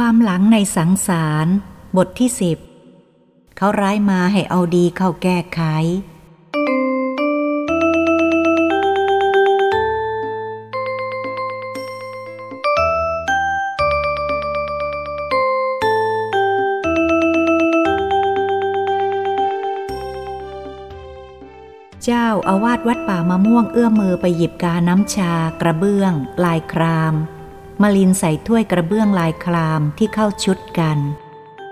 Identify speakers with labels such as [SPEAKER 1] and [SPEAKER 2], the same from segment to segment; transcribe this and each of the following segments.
[SPEAKER 1] ความหลังในสังสาร บทที่สิบเขาร้ายมาให้เอาดีเข้าแก้ไข เจ้าอาวาสวัดป่ามะม่วงเอื้อมมือไปหยิบกาน้ำชากระเบื้อง ลายคราม มาลินใส่ถ้วยกระเบื้องลายครามที่เข้าชุดกัน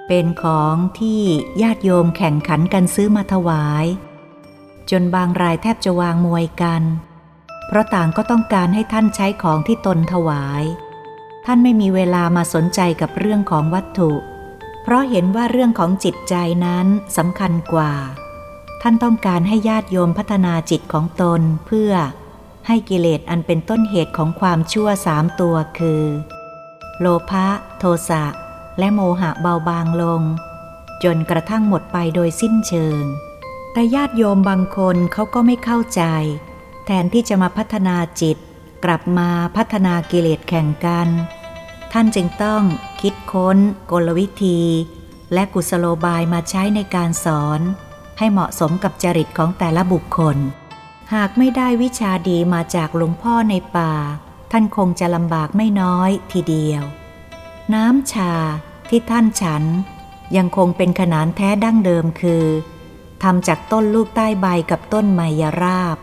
[SPEAKER 1] เป็นของที่ญาติโยมแข่งขันกันซื้อมาถวาย จนบางรายแทบจะวางมวยกัน เพราะต่างก็ต้องการให้ท่านใช้ของที่ตนถวาย ท่านไม่มีเวลามาสนใจกับเรื่องของวัตถุ เพราะเห็นว่าเรื่องของจิตใจนั้นสำคัญกว่า ท่านต้องการให้ญาติโยมพัฒนาจิตของตนเพื่อ ให้กิเลสอันเป็นต้นเหตุของความชั่วสามตัวคือ โลภะโทสะและโมหะเบาบางลง จนกระทั่งหมดไปโดยสิ้นเชิง แต่ญาติโยมบางคนเขาก็ไม่เข้าใจ แทนที่จะมาพัฒนาจิต กลับมาพัฒนากิเลสแข่งกัน ท่านจึงต้องคิดค้น กลวิธี และกุศโลบายมาใช้ในการสอน ให้เหมาะสมกับจริตของแต่ละบุคคล หากไม่ได้วิชาดีมาจากหลวงพ่อในป่า ท่านคงจะลำบากไม่น้อยทีเดียว น้ำชาที่ท่านฉันยังคงเป็นขนานแท้ดั้งเดิมคือทำจากต้นลูกใต้ใบกับต้นไมยราบ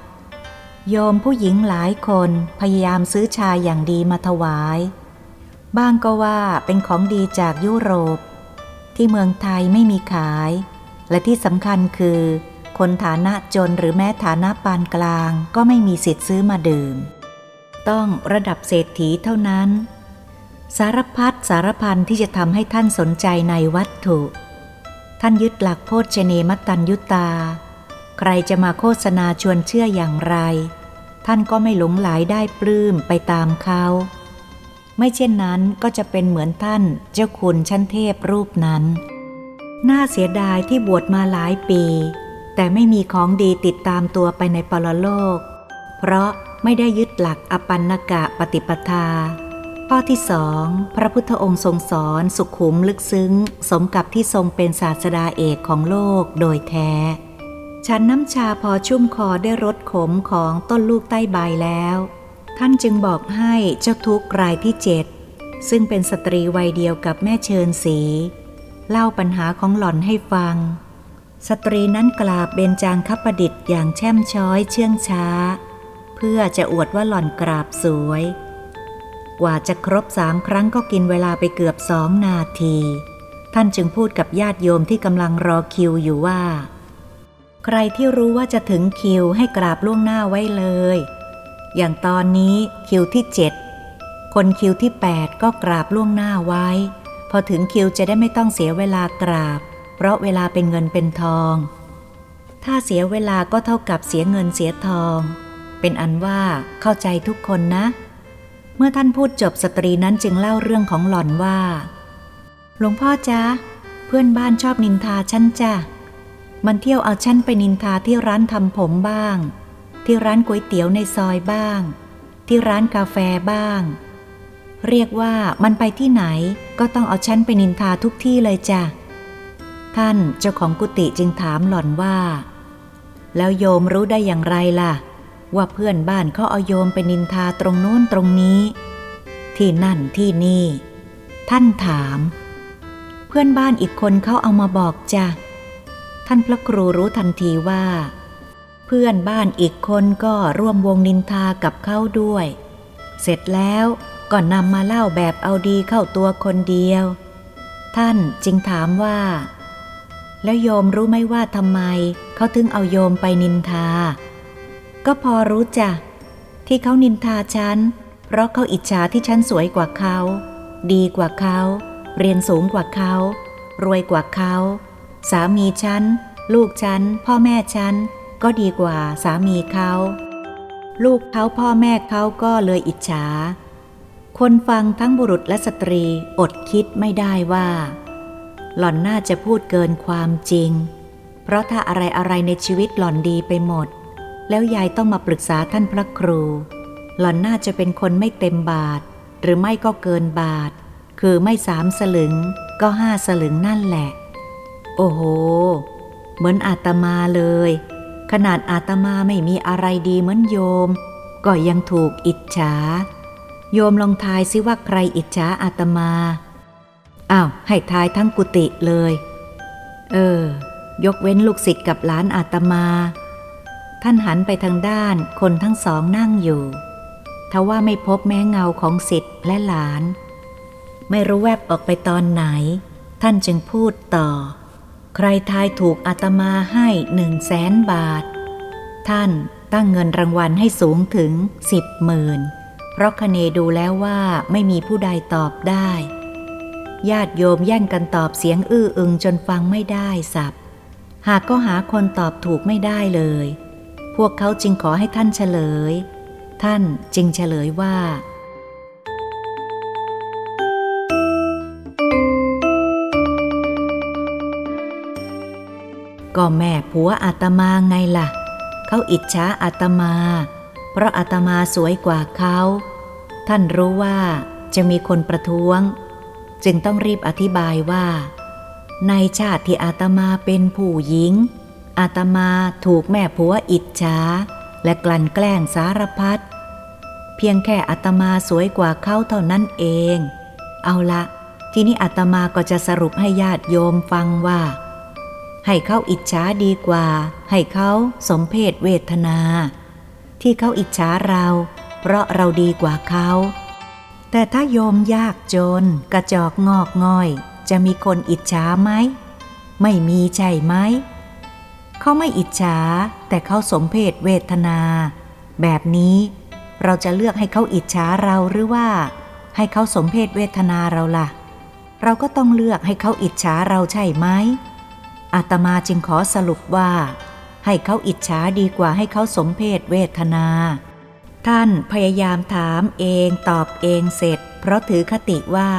[SPEAKER 1] โยมผู้หญิงหลายคนพยายามซื้อชาอย่างดีมาถวาย บ้างก็ว่าเป็นของดีจากยุโรป ที่เมืองไทยไม่มีขาย และที่สำคัญคือ คนฐานะจนหรือแม้ฐานะปานกลางก็ไม่มีสิทธิ์ซื้อมาดื่ม ต้องระดับเศรษฐีเท่านั้น สารพัดสารพันที่จะทำให้ท่านสนใจในวัตถุ ท่านยึดหลักโพชเนมตันยุตา ใครจะมาโฆษณาชวนเชื่ออย่างไร ท่านก็ไม่หลงไหลได้ปลื้มไปตามเขาไม่เช่นนั้นก็จะเป็นเหมือนท่านเจ้าคุณชั้นเทพรูปนั้น น่าเสียดายที่บวชมาหลายปี แต่ไม่มีของดีติดตามตัวไปในปรโลก เพราะไม่ได้ยึดหลักอปันนกะปฏิปทา ข้อที่สองพระพุทธองค์ทรงสอนสุขุมลึกซึ้ง สมกับที่ทรงเป็นศาสดาเอกของโลกโดยแท้ ฉันน้ำชาพอชุ่มคอได้รสขมของต้นลูกใต้ใบแล้ว ท่านจึงบอกให้เจ้าทุกข์รายที่เจ็ดซึ่งเป็นสตรีวัยเดียวกับแม่เชิญสี เล่าปัญหาของหล่อนให้ฟัง สตรีนั้นกราบเบญจางคประดิษฐ์อย่างแช่มช้อยเชื่องช้า เพื่อจะอวดว่าหล่อนกราบสวย กว่าจะครบสามครั้งก็กินเวลาไปเกือบสองนาที ท่านจึงพูดกับญาติโยมที่กำลังรอคิวอยู่ว่า ใครที่รู้ว่าจะถึงคิวให้กราบล่วงหน้าไว้เลย อย่างตอนนี้คิวที่เจ็ดคนคิวที่แปดก็กราบล่วงหน้าไว้ พอถึงคิวจะได้ไม่ต้องเสียเวลากราบ เพราะเวลาเป็นเงินเป็นทอง ถ้าเสียเวลาก็เท่ากับเสียเงินเสียทอง เป็นอันว่าเข้าใจทุกคนนะ เมื่อท่านพูดจบสตรีนั้นจึงเล่าเรื่องของหล่อนว่า หลวงพ่อจ๊ะเพื่อนบ้านชอบนินทาฉันจ้ะมันเที่ยวเอาฉันไปนินทาที่ร้านทำผมบ้าง ที่ร้านก๋วยเตี๋ยวในซอยบ้าง ที่ร้านกาแฟบ้าง เรียกว่ามันไปที่ไหนก็ต้องเอาฉันไปนินทาทุกที่เลยจ้ะ ท่านเจ้าของกุฏิจึงถามหล่อนว่า แล้วโยมรู้ได้อย่างไรล่ะ ว่าเพื่อนบ้านเขาเอาโยมไปนินทาตรงโน้นตรงนี้ ที่นั่นที่นี่ ท่านถาม เพื่อนบ้านอีกคนเขาเอามาบอกจ้ะท่านพระครูรู้ทันทีว่า เพื่อนบ้านอีกคนก็ร่วมวงนินทากับเขาด้วย เสร็จแล้วก็นำมาเล่าแบบเอาดีเข้าตัวคนเดียว ท่านจึงถามว่า แล้วโยมรู้ไหมว่าทำไมเขาถึงเอาโยมไปนินทา ก็พอรู้จ้ะที่เขานินทาฉัน เพราะเขาอิจฉาที่ฉันสวยกว่าเขา ดีกว่าเขา เรียนสูงกว่าเขา รวยกว่าเขา สามีฉัน ลูกฉัน พ่อแม่ฉัน ก็ดีกว่าสามีเขา ลูกเขาพ่อแม่เขาก็เลยอิจฉา คนฟังทั้งบุรุษและสตรีอดคิดไม่ได้ว่า หล่อนน่าจะพูดเกินความจริง เพราะถ้าอะไรอะไรในชีวิตหล่อนดีไปหมด แล้วยายต้องมาปรึกษาท่านพระครู หล่อนน่าจะเป็นคนไม่เต็มบาท หรือไม่ก็เกินบาท คือไม่สามสลึง ก็ห้าสลึงนั่นแหละ โอ้โห เหมือนอาตมาเลย ขนาดอาตมาไม่มีอะไรดีเหมือนโยม ก็ยังถูกอิจฉา โยมลองทายซิว่าใครอิจฉาอาตมา อ้าวให้ทายทั้งกุฏิเลย เออ ยกเว้นลูกศิษย์กับหลานอาตมา ท่านหันไปทางด้านคนทั้งสองนั่งอยู่ทว่าไม่พบแม้เงาของศิษย์และหลาน ไม่รู้แวบออกไปตอนไหน ท่านจึงพูดต่อ ใครทายถูกอาตมาให้หนึ่งแสนบาท ท่านตั้งเงินรางวัลให้สูงถึงสิบหมื่นเพราะคเนดูแล้วว่าไม่มีผู้ใดตอบได้ ญาติโยมแย่งกันตอบเสียงอื้ออึงจนฟังไม่ได้สับ หากก็หาคนตอบถูกไม่ได้เลย พวกเขาจึงขอให้ท่านเฉลย ท่านจึงเฉลยว่า ก็แม่ผัวอาตมาไงล่ะ เขาอิจฉาอาตมา เพราะอาตมาสวยกว่าเขา ท่านรู้ว่าจะมีคนประท้วง จึงต้องรีบอธิบายว่า ในชาติที่อาตมาเป็นผู้หญิง อาตมาถูกแม่ผัวอิจฉาและกลั่นแกล้งสารพัดเพียงแค่อัตมาสวยกว่าเขาเท่านั้นเอง เอาละทีนี้อัตมาก็จะสรุปให้ญาติโยมฟังว่า ให้เขาอิจฉาดีกว่า ให้เขาสมเพศเวทนา ที่เขาอิจฉาเรา เพราะเราดีกว่าเขา แต่ถ้าโยมยากจนกระจอกงอกง่อย จะมีคนอิจฉาไหม ไม่มีใช่ไหม เขาไม่อิจฉาแต่เขาสมเพศเวทนา แบบนี้เราจะเลือกให้เขาอิจฉาเราหรือว่า ให้เขาสมเพศเวทนาเราละ่ะ เราก็ต้องเลือกให้เขาอิจฉาเราใช่ไหมอาตมาจึงขอสรุปว่า ให้เขาอิจฉาดีกว่าให้เขาสมเพศเวทนา ท่านพยายามถามเองตอบเองเสร็จ เพราะถือคติว่า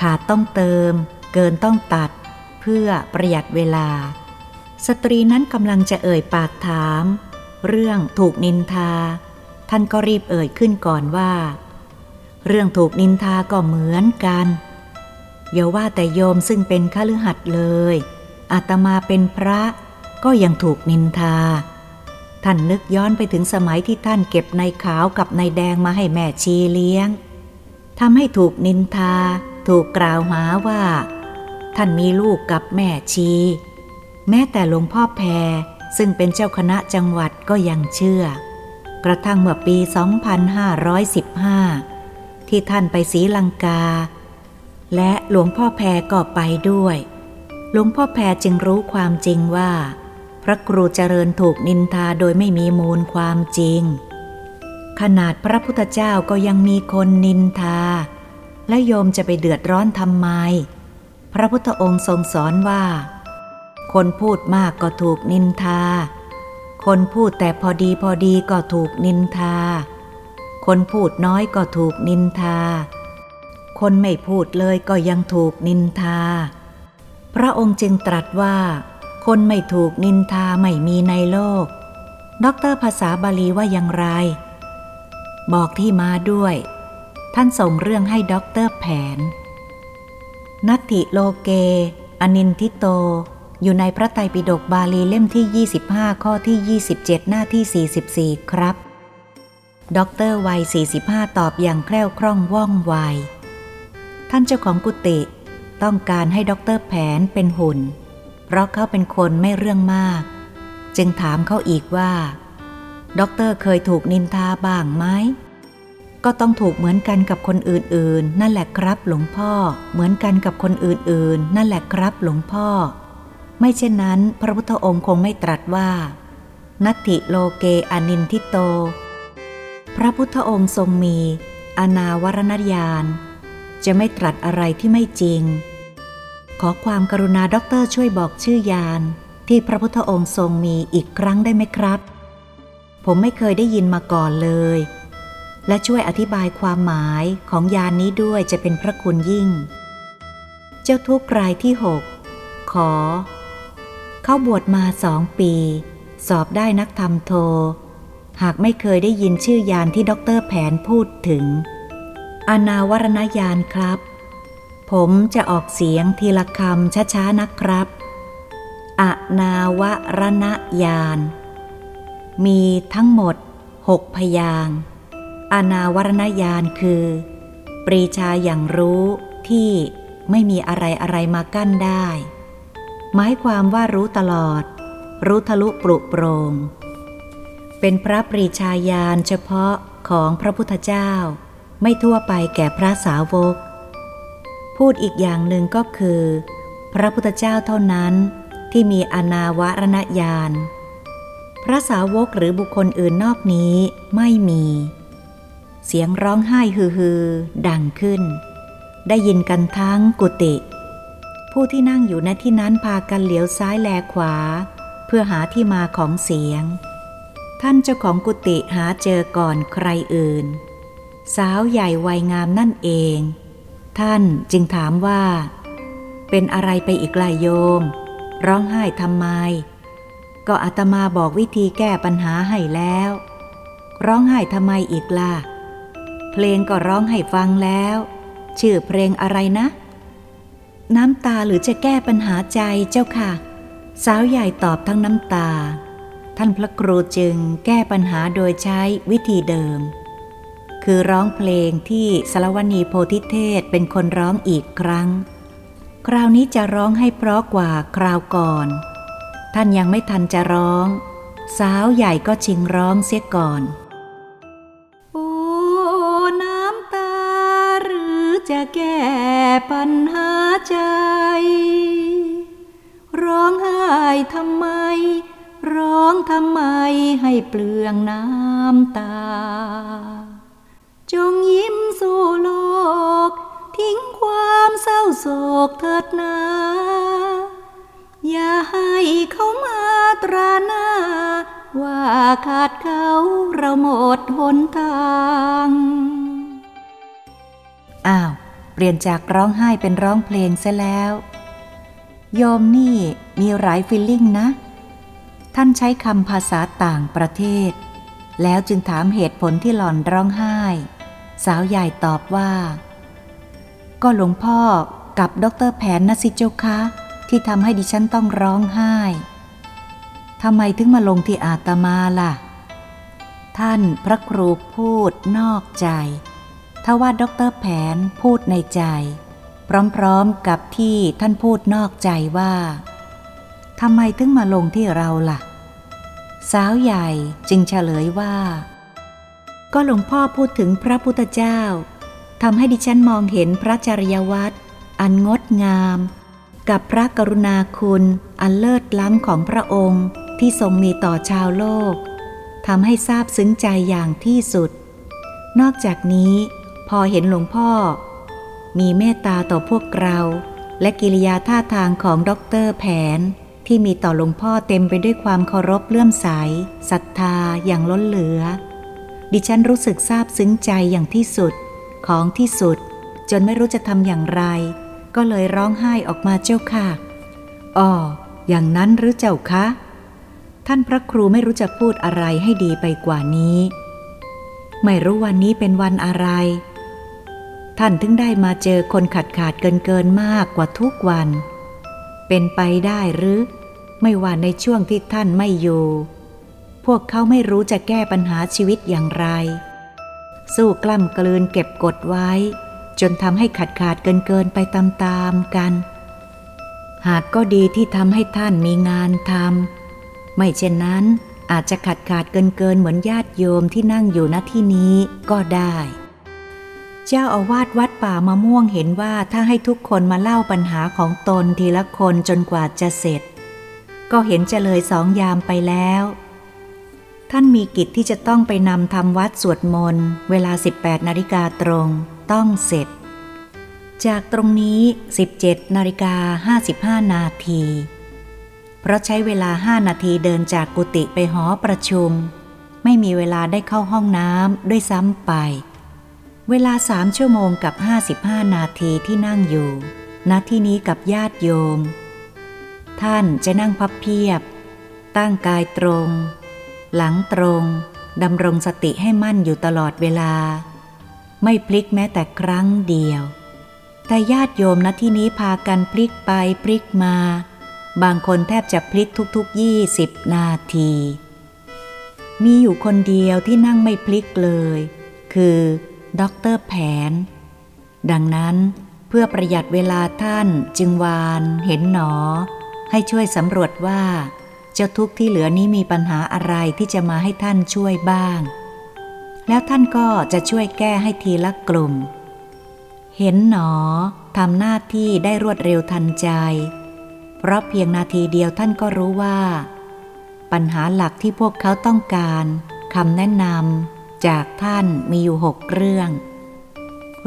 [SPEAKER 1] ขาดต้องเติม เกินต้องตัด เพื่อประหยัดเวลา สตรีนั้นกำลังจะเอ่ยปากถาม เรื่องถูกนินทา ท่านก็รีบเอ่ยขึ้นก่อนว่า เรื่องถูกนินทาก็เหมือนกันอย่าว่าแต่โยมซึ่งเป็นข้าลือหัดเลยอาตมาเป็นพระก็ยังถูกนินทา ท่านนึกย้อนไปถึงสมัยที่ท่านเก็บในขาวกับในแดงมาให้แม่ชีเลี้ยงทำให้ถูกนินทา ถูกกล่าวหาว่า ท่านมีลูกกับแม่ชี แม้แต่หลวงพ่อแพรซึ่งเป็นเจ้าคณะจังหวัดก็ยังเชื่อ กระทั่งเมื่อปี 2515 ที่ท่านไปศรีลังกา และหลวงพ่อแพรก็ไปด้วย หลวงพ่อแพรจึงรู้ความจริงว่า พระครูเจริญถูกนินทาโดยไม่มีมูลความจริง ขนาดพระพุทธเจ้าก็ยังมีคนนินทา และโยมจะไปเดือดร้อนทำไม พระพุทธองค์ทรงสอนว่า คนพูดมากก็ถูกนินทา คนพูดแต่พอดีพอดีก็ถูกนินทา คนพูดน้อยก็ถูกนินทา คนไม่พูดเลยก็ยังถูกนินทา พระองค์จึงตรัสว่า คนไม่ถูกนินทาไม่มีในโลก ด็อกเตอร์ภาษาบาลีว่าอย่างไร บอกที่มาด้วย ท่านส่งเรื่องให้ด็อกเตอร์แผน นัตถิโลเก อนินทิโต อยู่ในพระไตรปิฎกบาลีเล่มที่ 25 ข้อที่ 27 หน้าที่ 44 ครับด็อกเตอร์วัย 45 ตอบอย่างแคล่วคล่องว่องไว ท่านเจ้าของกุฏิต้องการให้ด็อกเตอร์แผนเป็นหุ่น เพราะเขาเป็นคนไม่เรื่องมาก จึงถามเขาอีกว่า ด็อกเตอร์เคยถูกนินทาบ้างไหม ก็ต้องถูกเหมือนกันกับคนอื่นๆ นั่นแหละครับหลวงพ่อ เหมือนกันกับคนอื่นๆ นั่นแหละครับหลวงพ่อ ไม่เช่นนั้น พระพุทธองค์คงไม่ตรัสว่า นัตถิโลเกอนินทิโต พระพุทธองค์ทรงมี อนาวรณญาณ จะไม่ตรัสอะไรที่ไม่จริง ขอความกรุณาด็อกเตอร์ช่วยบอกชื่อญาณ ที่พระพุทธองค์ทรงมีอีกครั้งได้ไหมครับ ผมไม่เคยได้ยินมาก่อนเลย และช่วยอธิบายความหมายของยานนี้ด้วยจะเป็นพระคุณยิ่ง เจ้าทุกรายที่หกขอ เขาบวชมาสองปี สอบได้นักธรรมโท หากไม่เคยได้ยินชื่อยานที่ด็อกเตอร์แผนพูดถึง อนาวรณยานครับ ผมจะออกเสียงทีละคำช้าๆนะครับอนาวรณญาณ มีทั้งหมดหกพยางอนาวรณญาณคือ ปรีชาอย่างรู้ที่ไม่มีอะไรอะไรมากั้นได้ หมายความว่ารู้ตลอด รู้ทะลุปรุโปรง เป็นพระปรีชาญาณเฉพาะของพระพุทธเจ้า ไม่ทั่วไปแก่พระสาวก พูดอีกอย่างหนึ่งก็คือ พระพุทธเจ้าเท่านั้นที่มีอนาวรณญาณ พระสาวกหรือบุคคลอื่นนอกนี้ไม่มี เสียงร้องไห้ฮือๆดังขึ้น ได้ยินกันทั้งกุฏิผู้ที่นั่งอยู่ณที่นั้นพากันเหลียวซ้ายแลขวา เพื่อหาที่มาของเสียง ท่านเจ้าของกุฏิหาเจอก่อนใครอื่น สาวใหญ่วัยงามนั่นเอง ท่านจึงถามว่า เป็นอะไรไปอีกลายโยม ร้องไห้ทำไม ก็อาตมาบอกวิธีแก้ปัญหาให้แล้ว ร้องไห้ทำไมอีกล่ะ เพลงก็ร้องให้ฟังแล้ว ชื่อเพลงอะไรนะ น้ำตาหรือจะแก้ปัญหาใจเจ้าค่ะ สาวใหญ่ตอบทั้งน้ำตา ท่านพระครูจึงแก้ปัญหาโดยใช้วิธีเดิม คือร้องเพลงที่สารวณีโพธิเทศเป็นคนร้องอีกครั้ง คราวนี้จะร้องให้เพราะกว่าคราวก่อน ท่านยังไม่ทันจะร้อง สาวใหญ่ก็ชิงร้องเสียก่อนโอ้น้ำตาหรือจะแก้ปัญหาใจ ร้องไห้ทำไม ร้องทำไมให้เปลืองน้ำตา จงยิ้มสู่โลก ทิ้งความเศร้าโศกเถิดนา อย่าให้เขามาตราหน้า ว่าขาดเขาเราหมดหนทาง อ้าว เปลี่ยนจากร้องไห้เป็นร้องเพลงซะแล้วโยมนี่มีหลาย feeling นะ ท่านใช้คำภาษาต่างประเทศ แล้วจึงถามเหตุผลที่หล่อนร้องไห้ สาวใหญ่ตอบว่า ก็หลวงพ่อกับด็อกเตอร์แผนนะสิเจ้าคะที่ทำให้ดิฉันต้องร้องไห้ทำไมถึงมาลงที่อาตมาล่ะ ท่านพระครูพูดนอกใจทว่าด็อกเตอร์แผนพูดในใจ พร้อมๆกับที่ท่านพูดนอกใจว่าทำไมถึงมาลงที่เราล่ะ สาวใหญ่จึงเฉลยว่า ก็หลวงพ่อพูดถึงพระพุทธเจ้าทำให้ดิฉันมองเห็นพระจริยวัตรอันงดงาม กับพระกรุณาคุณอันเลิศล้ำของพระองค์ที่ทรงมีต่อชาวโลกทำให้ทราบซึ้งใจอย่างที่สุด นอกจากนี้พอเห็นหลวงพ่อ มีเมตตาต่อพวกเรา และกิริยาท่าทางของด็อกเตอร์แผน ที่มีต่อหลวงพ่อเต็มไปด้วยความเคารพเลื่อมใสศรัทธาอย่างล้นเหลือ ดิฉันรู้สึกซาบซึ้งใจอย่างที่สุด ของที่สุด จนไม่รู้จะทำอย่างไร ก็เลยร้องไห้ออกมาเจ้าค่ะอ๋ออย่างนั้นหรือเจ้าคะท่านพระครูไม่รู้จะพูดอะไรให้ดีไปกว่านี้ ไม่รู้วันนี้เป็นวันอะไร ท่านถึงได้มาเจอคนขาดขาดเกินเกินมากกว่าทุกวัน เป็นไปได้หรือ ไม่ว่าในช่วงที่ท่านไม่อยู่ พวกเขาไม่รู้จะแก้ปัญหาชีวิตอย่างไร สู้กล้ำกลืนเก็บกดไว้ จนทำให้ขาดขาดเกินเกินไปตามๆกัน หากก็ดีที่ทำให้ท่านมีงานทำไม่เช่นนั้นอาจจะขาดขาดเกินเกินเหมือนญาติโยมที่นั่งอยู่ณที่นี้ก็ได้ เจ้าอาวาสวัดป่ามะม่วงเห็นว่าถ้าให้ทุกคนมาเล่าปัญหาของตนทีละคนจนกว่าจะเสร็จ ก็เห็นจะเลยสองยามไปแล้ว ท่านมีกิจที่จะต้องไปนำทำวัดสวดมนต์เวลา 18 นาฬิกาตรงต้องเสร็จ จากตรงนี้ 17 นาฬิกา 55 นาที เพราะใช้เวลาห้านาทีเดินจากกุฏิไปหอประชุม ไม่มีเวลาได้เข้าห้องน้ำด้วยซ้ำไป เวลาสามชั่วโมงกับ 55 นาทีที่นั่งอยู่ณที่นี้กับญาติโยม ท่านจะนั่งพับเพียบ ตั้งกายตรง หลังตรงดำรงสติให้มั่นอยู่ตลอดเวลา ไม่พลิกแม้แต่ครั้งเดียว แต่ญาติโยมณที่นี้พากันพลิกไปพลิกมา บางคนแทบจะพลิกทุกๆยี่สิบนาที มีอยู่คนเดียวที่นั่งไม่พลิกเลย คือ ด็อกเตอร์แผน ดังนั้นเพื่อประหยัดเวลาท่านจึงวานเห็นหนอ ให้ช่วยสำรวจว่า เจ้าทุกข์ที่เหลือนี้มีปัญหาอะไรที่จะมาให้ท่านช่วยบ้าง แล้วท่านก็จะช่วยแก้ให้ทีละกลุ่ม เห็นหนอทำหน้าที่ได้รวดเร็วทันใจ เพราะเพียงนาทีเดียวท่านก็รู้ว่า ปัญหาหลักที่พวกเขาต้องการคำแนะนำ จากท่านมีอยู่หกเรื่อง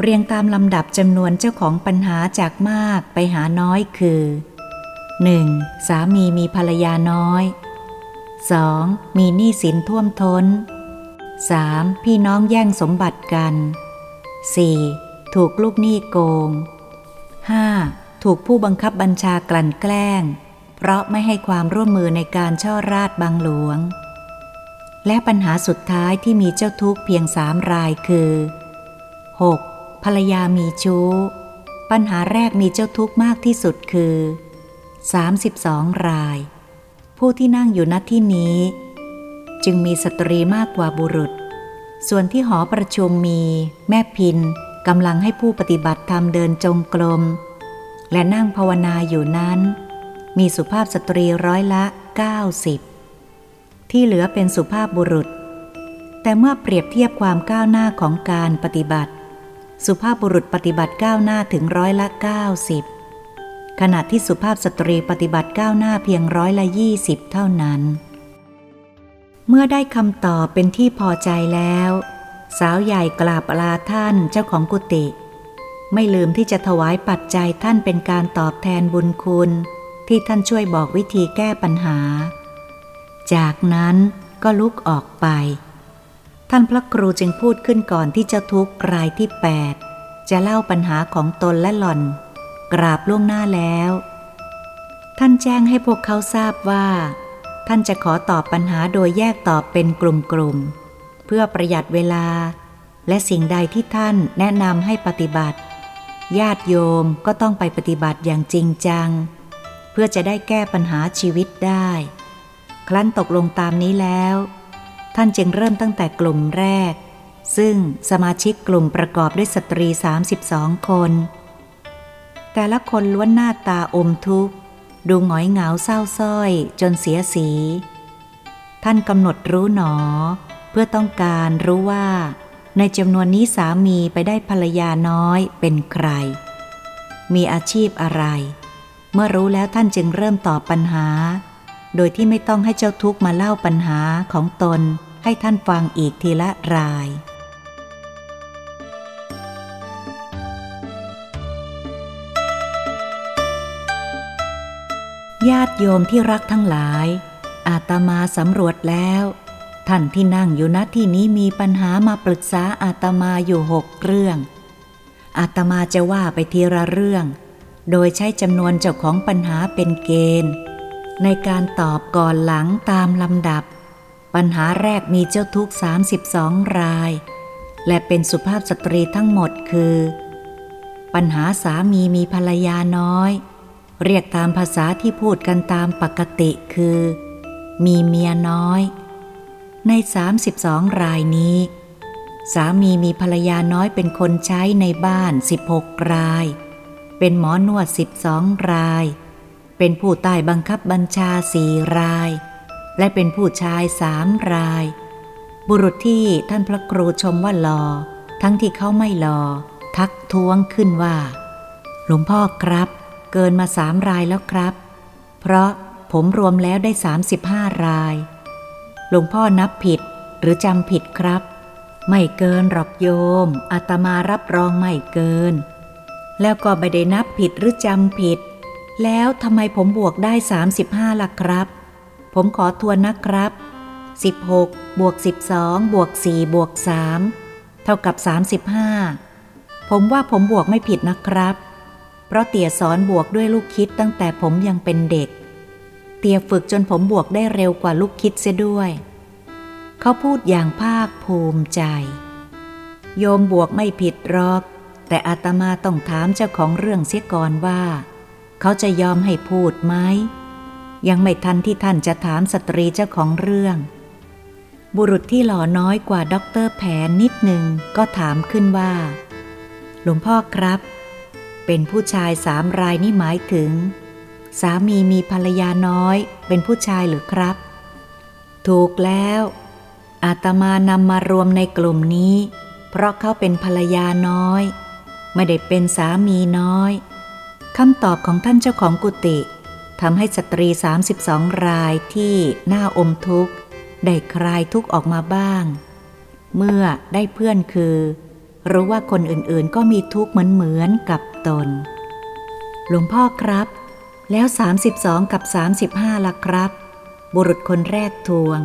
[SPEAKER 1] เรียงตามลำดับจำนวนเจ้าของปัญหาจากมากไปหาน้อยคือ 1. สามีมีภรรยาน้อย 2. มีหนี้สินท่วมท้น 3. พี่น้องแย่งสมบัติกัน 4. ถูกลูกหนี้โกง 5. ถูกผู้บังคับบัญชากลั่นแกล้ง เพราะไม่ให้ความร่วมมือในการช่อราดบางหลวง และปัญหาสุดท้ายที่มีเจ้าทุกข์เพียงสามรายคือ 6. ภรรยามีชู้ ปัญหาแรกมีเจ้าทุกข์มากที่สุดคือ 32 ราย ผู้ที่นั่งอยู่ณที่นี้ จึงมีสตรีมากกว่าบุรุษ ส่วนที่หอประชุมมี แม่พินกำลังให้ผู้ปฏิบัติธรรมเดินจงกรมและนั่งภาวนาอยู่นั้น มีสุภาพสตรีร้อยละ 90 ที่เหลือเป็นสุภาพบุรุษ แต่เมื่อเปรียบเทียบความก้าวหน้าของการปฏิบัติ สุภาพบุรุษปฏิบัติก้าวหน้าถึงร้อยละ 90 ขณะที่สุภาพสตรีปฏิบัติก้าวหน้าเพียงร้อยละ 20 เท่านั้น เมื่อได้คำตอบเป็นที่พอใจแล้ว สาวใหญ่กราบลาท่านเจ้าของกุฏิไม่ลืมที่จะถวายปัจจัยท่านเป็นการตอบแทนบุญคุณ ที่ท่านช่วยบอกวิธีแก้ปัญหา จากนั้นก็ลุกออกไป ท่านพระครูจึงพูดขึ้นก่อนที่เจ้าทุกข์รายที่แปดจะเล่าปัญหาของตนและหล่อน กราบล่วงหน้าแล้ว ท่านแจ้งให้พวกเขาทราบว่า ท่านจะขอตอบปัญหาโดยแยกตอบเป็นกลุ่มๆ เพื่อประหยัดเวลา และสิ่งใดที่ท่านแนะนำให้ปฏิบัติ ญาติโยมก็ต้องไปปฏิบัติอย่างจริงจัง เพื่อจะได้แก้ปัญหาชีวิตได้ ครั้นตกลงตามนี้แล้ว ท่านจึงเริ่มตั้งแต่กลุ่มแรก ซึ่งสมาชิกกลุ่มประกอบด้วยสตรี 32 คน แต่ละคนล้วนหน้าตาอมทุกข์ ดูหงอยเหงาเศร้าส้อย จนเสียสี ท่านกำหนดรู้หนอ เพื่อต้องการรู้ว่า ในจำนวนนี้สามีไปได้ภรรยาน้อยเป็นใคร มีอาชีพอะไร เมื่อรู้แล้วท่านจึงเริ่มตอบปัญหา โดยที่ไม่ต้องให้เจ้าทุกข์มาเล่าปัญหาของตนให้ท่านฟังอีกทีละราย ญาติโยมที่รักทั้งหลาย อาตมาสำรวจแล้ว ท่านที่นั่งอยู่ณที่นี้มีปัญหามาปรึกษาอาตมาอยู่หกเรื่อง อาตมาจะว่าไปทีละเรื่อง โดยใช้จำนวนเจ้าของปัญหาเป็นเกณฑ์ ในการตอบก่อนหลังตามลำดับ ปัญหาแรกมีเจ้าทุกข์32 ราย และเป็นสุภาพสตรีทั้งหมดคือ ปัญหาสามีมีภรรยาน้อย เรียกตามภาษาที่พูดกันตามปกติคือ มีเมียน้อย ใน 32 รายนี้ สามีมีภรรยาน้อยเป็นคนใช้ในบ้าน 16 ราย เป็นหมอนวด 12 ราย เป็นผู้ใต้บังคับบัญชาสี่ราย และเป็นผู้ชายสามราย บุรุษที่ท่านพระครูชมว่าหลอทั้งที่เขาไม่หลอทักท้วงขึ้นว่า หลวงพ่อครับ เกินมาสามรายแล้วครับ เพราะผมรวมแล้วได้ 35 ราย หลวงพ่อนับผิดหรือจำผิดครับ ไม่เกินหรอกโยมอาตมารับรองไม่เกิน แล้วก็ไม่ได้นับผิดหรือจำผิด แล้วทำไมผมบวกได้ 35ล่ะครับ ผมขอทวนนะครับ 16 บวก 12 บวก 4 บวก 3 เท่ากับ 35 ผมว่าผมบวกไม่ผิดนะครับ เพราะเตี่ยสอนบวกด้วยลูกคิดตั้งแต่ผมยังเป็นเด็ก เตี่ยฝึกจนผมบวกได้เร็วกว่าลูกคิดเสียด้วย เขาพูดอย่างภาคภูมิใจ โยมบวกไม่ผิดหรอก แต่อาตมาต้องถามเจ้าของเรื่องเสียก่อนว่า เขาจะยอมให้พูดไหมยังไม่ทันที่ท่านจะถามสตรีเจ้าของเรื่อง บุรุษที่หล่อน้อยกว่าด็อกเตอร์แผนนิดหนึ่งก็ถามขึ้นว่า หลวงพ่อครับ เป็นผู้ชายสามรายนี่หมายถึง สามีมีภรรยาน้อย เป็นผู้ชายหรือครับ ถูกแล้ว อาตมานำมารวมในกลุ่มนี้ เพราะเขาเป็นภรรยาน้อย ไม่ได้เป็นสามีน้อย คำตอบของท่านเจ้าของกุฏิทำให้สตรี 32 รายที่หน้าอมทุกข์ ได้คลายทุกข์ออกมาบ้าง เมื่อได้เพื่อนคือ รู้ว่าคนอื่นๆก็มีทุกข์เหมือนเหมือนกับตน หลวงพ่อครับ แล้ว 32 กับ 35ล่ะครับ บุรุษคนแรกทวง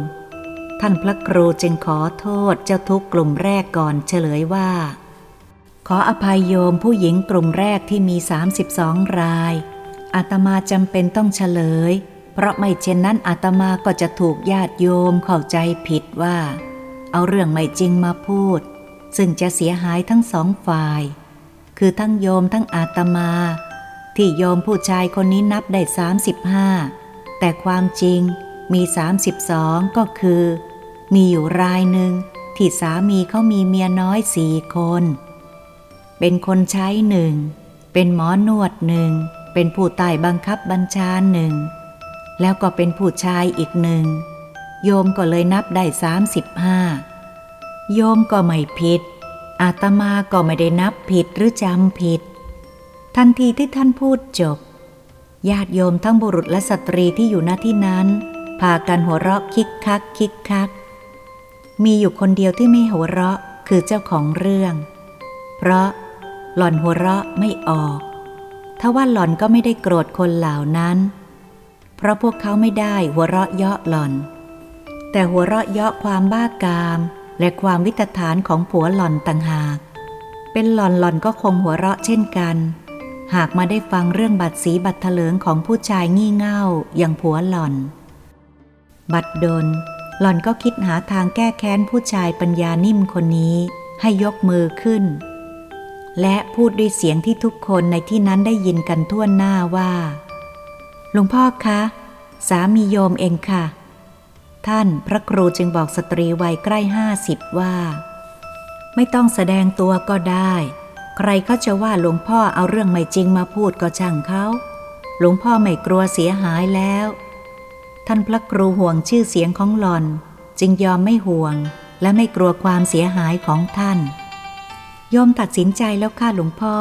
[SPEAKER 1] ท่านพระครูจึงขอโทษเจ้าทุกกลุ่มแรกก่อนเฉลยว่า ขออภัยโยมผู้หญิงกลุ่มแรกที่มี 32 ราย อาตมาจำเป็นต้องเฉลย เพราะไม่เช่นนั้นอาตมาก็จะถูกญาติโยมเข้าใจผิดว่า เอาเรื่องไม่จริงมาพูด ซึ่งจะเสียหายทั้งสองฝ่าย คือทั้งโยมทั้งอาตมา ที่โยมผู้ชายคนนี้นับได้ 35 แต่ความจริงมี 32 ก็คือ มีอยู่รายหนึ่งที่สามีเขามีเมียน้อยสี่คน เป็นคนใช้หนึ่ง เป็นหมอนวดหนึ่ง เป็นผู้ใต้บังคับบัญชาหนึ่ง แล้วก็เป็นผู้ชายอีกหนึ่ง โยมก็เลยนับได้สามสิบห้าโยมก็ไม่ผิด อาตมาก็ไม่ได้นับผิดหรือจำผิด ทันทีที่ท่านพูดจบ ญาติโยมทั้งบุรุษและสตรีที่อยู่หน้าที่นั้น พากันหัวเราะคิกคักคิกคัก มีอยู่คนเดียวที่ไม่หัวเราะคือเจ้าของเรื่อง เพราะ หล่อนหัวเราะไม่ออกถ้าว่าหล่อนก็ไม่ได้โกรธคนเหล่านั้น เพราะพวกเขาไม่ได้หัวเราะเยาะหล่อน แต่หัวเราะเยาะความบ้ากาม และความวิตฐานของผัวหล่อนต่างหาก เป็นหล่อนหล่อนก็คงหัวเราะเช่นกัน หากมาได้ฟังเรื่องบัตรสีบัตรเถลิงของผู้ชายงี่เง่าอย่างผัวหล่อน บัตรดนหล่อนก็คิดหาทางแก้แค้นผู้ชายปัญญานิ่มคนนี้ให้ยกมือขึ้น และพูดด้วยเสียงที่ทุกคนในที่นั้นได้ยินกันทั่วหน้าว่า หลวงพ่อคะ สามีโยมเองค่ะ ท่านพระครูจึงบอกสตรีวัยใกล้ห้าสิบว่า ไม่ต้องแสดงตัวก็ได้ ใครเขาจะว่าหลวงพ่อเอาเรื่องไม่จริงมาพูดก็ช่างเขา หลวงพ่อไม่กลัวเสียหายแล้ว ท่านพระครูห่วงชื่อเสียงของหลอน จึงยอมไม่ห่วงและไม่กลัวความเสียหายของท่าน โยมตัดสินใจแล้วค่ะหลวงพ่อ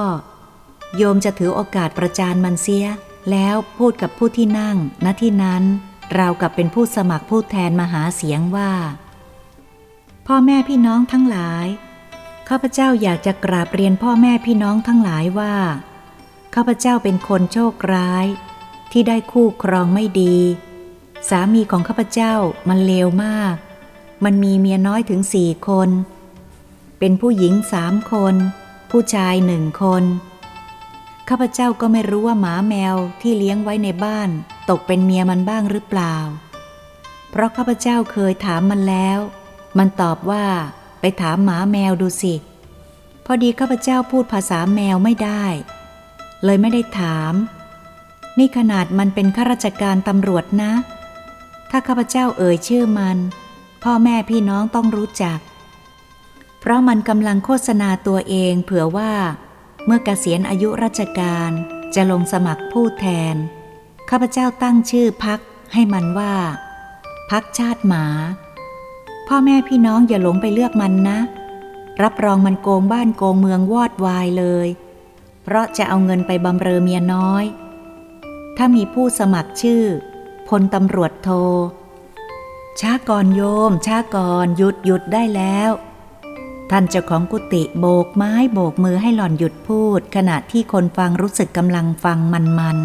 [SPEAKER 1] โยมจะถือโอกาสประจานมันเสีย แล้วพูดกับผู้ที่นั่งณที่นั้นเรากับเป็นผู้สมัครผู้แทนมาหาเสียงว่า พ่อแม่พี่น้องทั้งหลายข้าพเจ้าอยากจะกราบเรียนพ่อแม่พี่น้องทั้งหลายว่าข้าพเจ้าเป็นคนโชคร้าย ที่ได้คู่ครองไม่ดี สามีของข้าพเจ้ามันเลวมาก มันมีเมียน้อยถึงสี่คน เป็นผู้หญิงสามคน ผู้ชายหนึ่งคน ข้าพเจ้าก็ไม่รู้ว่าหมาแมวที่เลี้ยงไว้ในบ้าน ตกเป็นเมียมันบ้างหรือเปล่า เพราะข้าพเจ้าเคยถามมันแล้ว มันตอบว่า ไปถามหมาแมวดูสิ พอดีข้าพเจ้าพูดภาษาแมวไม่ได้ เลยไม่ได้ถาม นี่ขนาดมันเป็นข้าราชการตำรวจนะ ถ้าข้าพเจ้าเอ่ยชื่อมัน พ่อแม่พี่น้องต้องรู้จัก เพราะมันกำลังโฆษณาตัวเองเผื่อว่า เมื่อกเกษียณอายุราชการจะลงสมัครผู้แทน ข้าพเจ้าตั้งชื่อพักให้มันว่า พักชาติหมา พ่อแม่พี่น้องอย่าหลงไปเลือกมันนะ รับรองมันโกงบ้านโกงเมืองวอดวายเลย เพราะจะเอาเงินไปบำเรอเมียน้อย ถ้ามีผู้สมัครชื่อพลตำรวจโทช้าก่อนโยม ช้าก่อนหยุดหยุดได้แล้ว ท่านเจ้าของกุฏิโบกไม้โบกมือให้หล่อนหยุดพูด ขณะที่คนฟังรู้สึกกำลังฟังมันๆ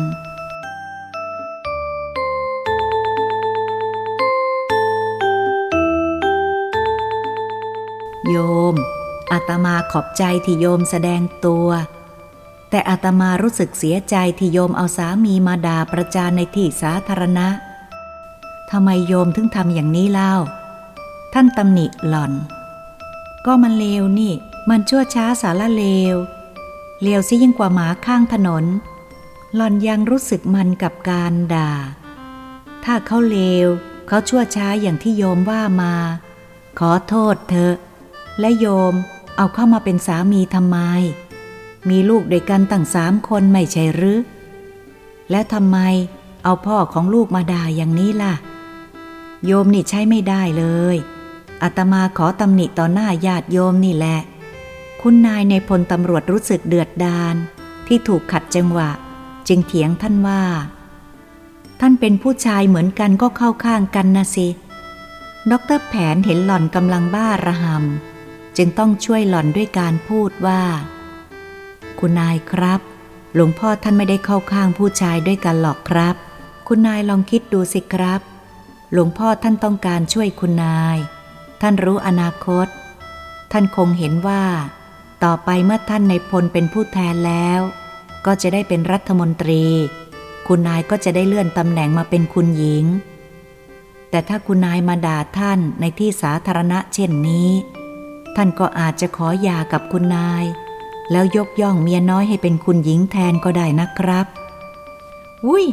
[SPEAKER 1] โยม อาตมาขอบใจที่โยมแสดงตัว แต่อาตมารู้สึกเสียใจที่โยมเอาสามีมาด่าประจานในที่สาธารณะทำไมโยมถึงทำอย่างนี้เล่า ท่านตำหนิหล่อน ก็มันเลวนี่ มันชั่วช้าสารเลว เลวซิยิ่งกว่าหมาข้างถนน หล่อนยังรู้สึกมันกับการด่า ถ้าเขาเลว เขาชั่วช้าอย่างที่โยมว่ามา ขอโทษเธอและโยมเอาเข้ามาเป็นสามีทำไม มีลูกด้วยกันตั้งสามคนไม่ใช่หรือ และทำไมเอาพ่อของลูกมาด่าอย่างนี้ล่ะ โยมนี่ใช้ไม่ได้เลย อาตมาขอตำหนิต่อหน้าญาติโยมนี่แหละ คุณนายในพลตำรวจรู้สึกเดือดดาลที่ถูกขัดจังหวะ จึงเถียงท่านว่า ท่านเป็นผู้ชายเหมือนกันก็เข้าข้างกันนะสิดรแผนเห็นหล่อนกำลังบ้าระหำจึงต้องช่วยหล่อนด้วยการพูดว่า คุณนายครับ หลวงพ่อท่านไม่ได้เข้าข้างผู้ชายด้วยกันหรอกครับ คุณนายลองคิดดูสิครับ หลวงพ่อท่านต้องการช่วยคุณนาย ท่านรู้อนาคต ท่านคงเห็นว่า ต่อไปเมื่อท่านนายพลเป็นผู้แทนแล้ว ก็จะได้เป็นรัฐมนตรี คุณนายก็จะได้เลื่อนตำแหน่งมาเป็นคุณหญิง แต่ถ้าคุณนายมาด่าท่านในที่สาธารณะเช่นนี้ ท่านก็อาจจะขอหย่ากับคุณนาย แล้วยกย่องเมียน้อยให้เป็นคุณหญิงแทนก็ได้นะครับอุ้ย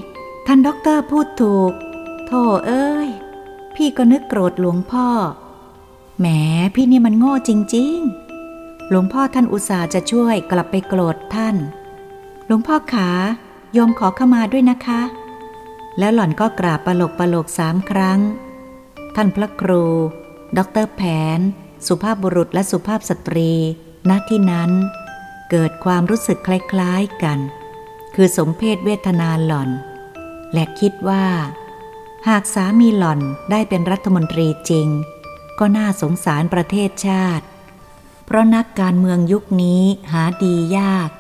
[SPEAKER 1] ท่านด็อกเตอร์พูดถูก โธ่เอ้ย พี่ก็นึกโกรธหลวงพ่อ แหมพี่นี่มันโง่จริง ๆ หลวงพ่อท่านอุตส่าห์จะช่วยกลับไปโกรธท่าน หลวงพ่อขาโยมขอขมาด้วยนะคะ แล้วหล่อนก็กราบประโลกประโลกสามครั้ง ท่านพระครูด็อกเตอร์แผน สุภาพบุรุษและสุภาพสตรี ณที่นั้น เกิดความรู้สึกคล้ายๆกัน คือสมเพชเวทนาหล่อน และคิดว่า หากสามีหล่อนได้เป็นรัฐมนตรีจริง ก็น่าสงสารประเทศชาติ เพราะนักการเมืองยุคนี้หาดียาก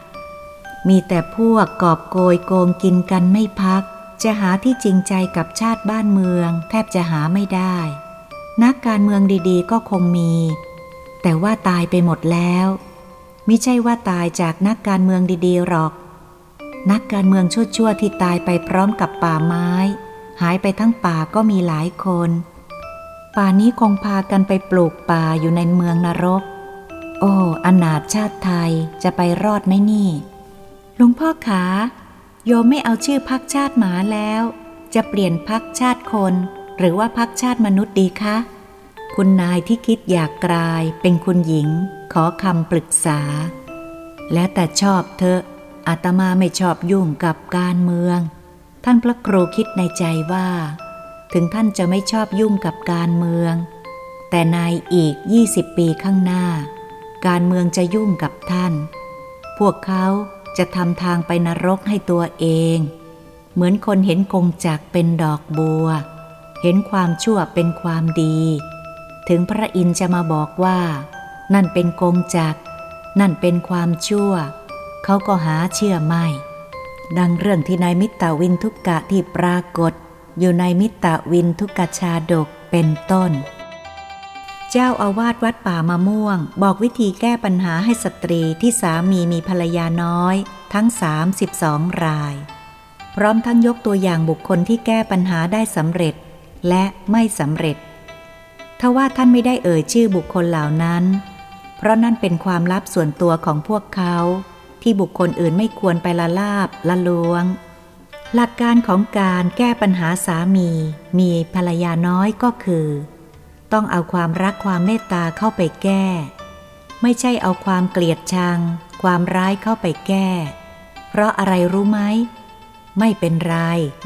[SPEAKER 1] มีแต่พวกกอบโกยโกงกินกันไม่พัก จะหาที่จริงใจกับชาติบ้านเมือง แทบจะหาไม่ได้ นักการเมืองดีๆ ก็คงมี แต่ว่าตายไปหมดแล้วม่ใช่ว่าตายจากนักการเมืองดีๆหรอก นักการเมืองชั่วๆที่ตายไปพร้อมกับป่าไม้ หายไปทั้งป่าก็มีหลายคน ป่านี้คงพากันไปปลูกป่าอยู่ในเมืองนรก โอ้อนาถชาติไทยจะไปรอดไหมนี่หลวงพ่อขา โยมไม่เอาชื่อพักชาติหมาแล้ว จะเปลี่ยนพักชาติคน หรือว่าพักชาติมนุษย์ดีคะ คุณนายที่คิดอยากกลายเป็นคุณหญิง ขอคำปรึกษา และแต่ชอบเธออาตมาไม่ชอบยุ่งกับการเมือง ท่านพระครูคิดในใจว่า ถึงท่านจะไม่ชอบยุ่งกับการเมือง แต่ในอีก 20 ปีข้างหน้า การเมืองจะยุ่งกับท่าน พวกเขาจะทำทางไปนรกให้ตัวเอง เหมือนคนเห็นกงจักเป็นดอกบัว เห็นความชั่วเป็นความดี ถึงพระอินทร์จะมาบอกว่า นั่นเป็นกงจักนั่นเป็นความชั่ว เขาก็หาเชื่อไม่ ดังเรื่องที่นายมิตรวินทุกกะที่ปรากฏ อยู่ในมิตรวินทุกชาดกเป็นต้น เจ้าอาวาสวัดป่ามะม่วง บอกวิธีแก้ปัญหาให้สตรีที่สามีมีภรรยาน้อย ทั้ง 32 ราย พร้อมทั้งยกตัวอย่างบุคคลที่แก้ปัญหาได้สำเร็จและไม่สำเร็จทว่าท่านไม่ได้เอ่ยชื่อบุคคลเหล่านั้น เพราะนั่นเป็นความลับส่วนตัวของพวกเขา ที่บุคคลอื่นไม่ควรไปละลาบละลวง หลักการของการแก้ปัญหาสามี มีภรรยาน้อยก็คือ ต้องเอาความรักความเมตตาเข้าไปแก้ ไม่ใช่เอาความเกลียดชัง ความร้ายเข้าไปแก้ เพราะอะไรรู้ไหม ไม่เป็นไร